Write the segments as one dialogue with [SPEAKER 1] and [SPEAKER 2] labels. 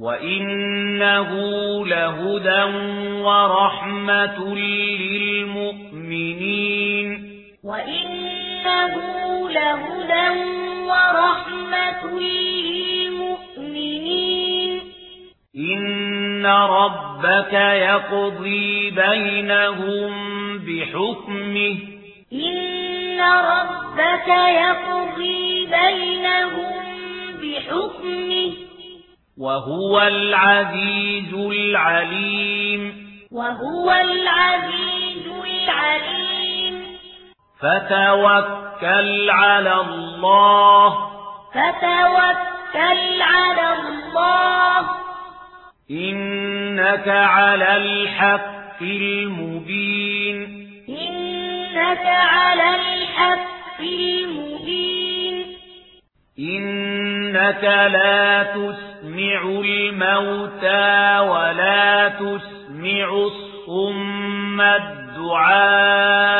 [SPEAKER 1] وَإِنَّهُ لَهُدًى وَرَحْمَةٌ لِّلْمُؤْمِنِينَ
[SPEAKER 2] وَإِنَّهُ لَهُدًى وَرَحْمَةٌ لِّلْمُؤْمِنِينَ
[SPEAKER 1] إِنَّ رَبَّكَ يَقْضِي بَيْنَهُم بِحُكْمِهِ
[SPEAKER 2] إِنَّ رَبَّكَ يَقْضِي بَيْنَهُم بِحُكْمِهِ
[SPEAKER 1] وهو العزيز العليم.
[SPEAKER 2] وهو العزيز العليم
[SPEAKER 1] فتوكل على الله.
[SPEAKER 2] فتوكل على الله
[SPEAKER 1] إنك على الحق المبين.
[SPEAKER 2] إنك على الحق المبين
[SPEAKER 1] إنك لا تسمع الموتى ولا تسمع الصم الدعاء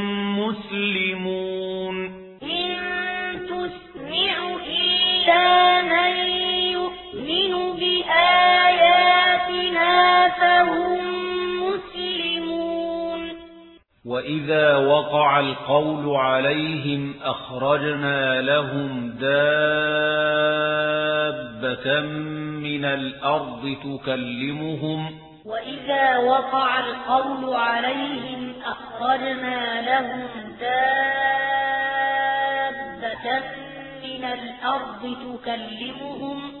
[SPEAKER 1] وَإِذَا وَقَعَ الْقَوْلُ عَلَيْهِمْ أَخْرَجْنَا لَهُمْ دَابَّةً مِنَ الْأَرْضِ تُكَلِّمُهُمْ
[SPEAKER 2] وَإِذَا وَقَعَ الْقَوْلُ عَلَيْهِمْ أَخْرَجْنَا لَهُمْ دَابَّةً مِنَ الْأَرْضِ تُكَلِّمُهُمْ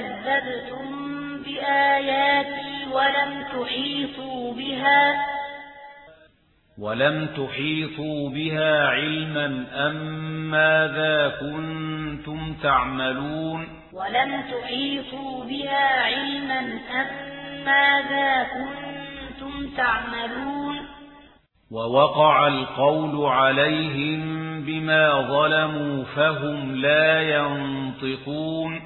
[SPEAKER 2] كذبتم بآياتي ولم تحيطوا بها
[SPEAKER 1] ولم تحيطوا بها علما أم ماذا كنتم تعملون
[SPEAKER 2] ولم تحيطوا بها علما أم ماذا كنتم تعملون
[SPEAKER 1] ووقع القول عليهم بما ظلموا فهم لا ينطقون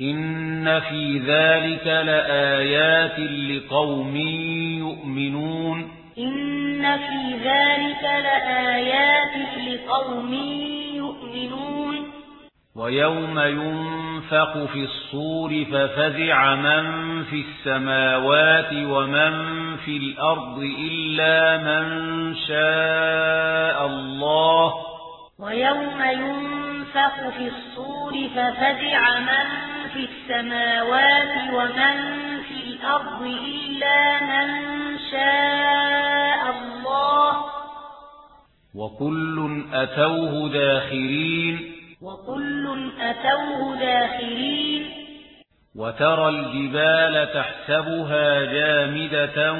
[SPEAKER 1] إن في ذلك لآيات لقوم يؤمنون
[SPEAKER 2] إن في ذلك لآيات لقوم يؤمنون
[SPEAKER 1] ويوم ينفق في الصور ففزع من في السماوات ومن في الأرض إلا من شاء الله
[SPEAKER 2] ويوم ينفق في الصور ففزع من في السماوات ومن في الأرض إلا من شاء الله.
[SPEAKER 1] وكل أتوه داخرين
[SPEAKER 2] وكل أتوه داخرين.
[SPEAKER 1] وترى الجبال تحسبها جامدة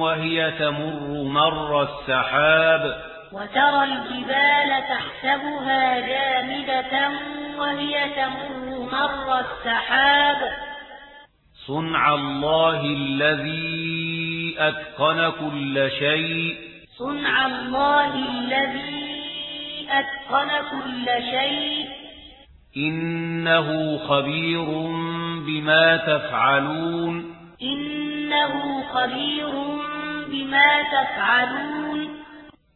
[SPEAKER 1] وهي تمر مر السحاب.
[SPEAKER 2] وترى الجبال تحسبها جامدة وهي تمر مر السحاب.
[SPEAKER 1] صنع الله الذي أتقن كل شيء.
[SPEAKER 2] صنع الله الذي أتقن كل شيء.
[SPEAKER 1] إنه خبير بما تفعلون.
[SPEAKER 2] إنه خبير بما تفعلون.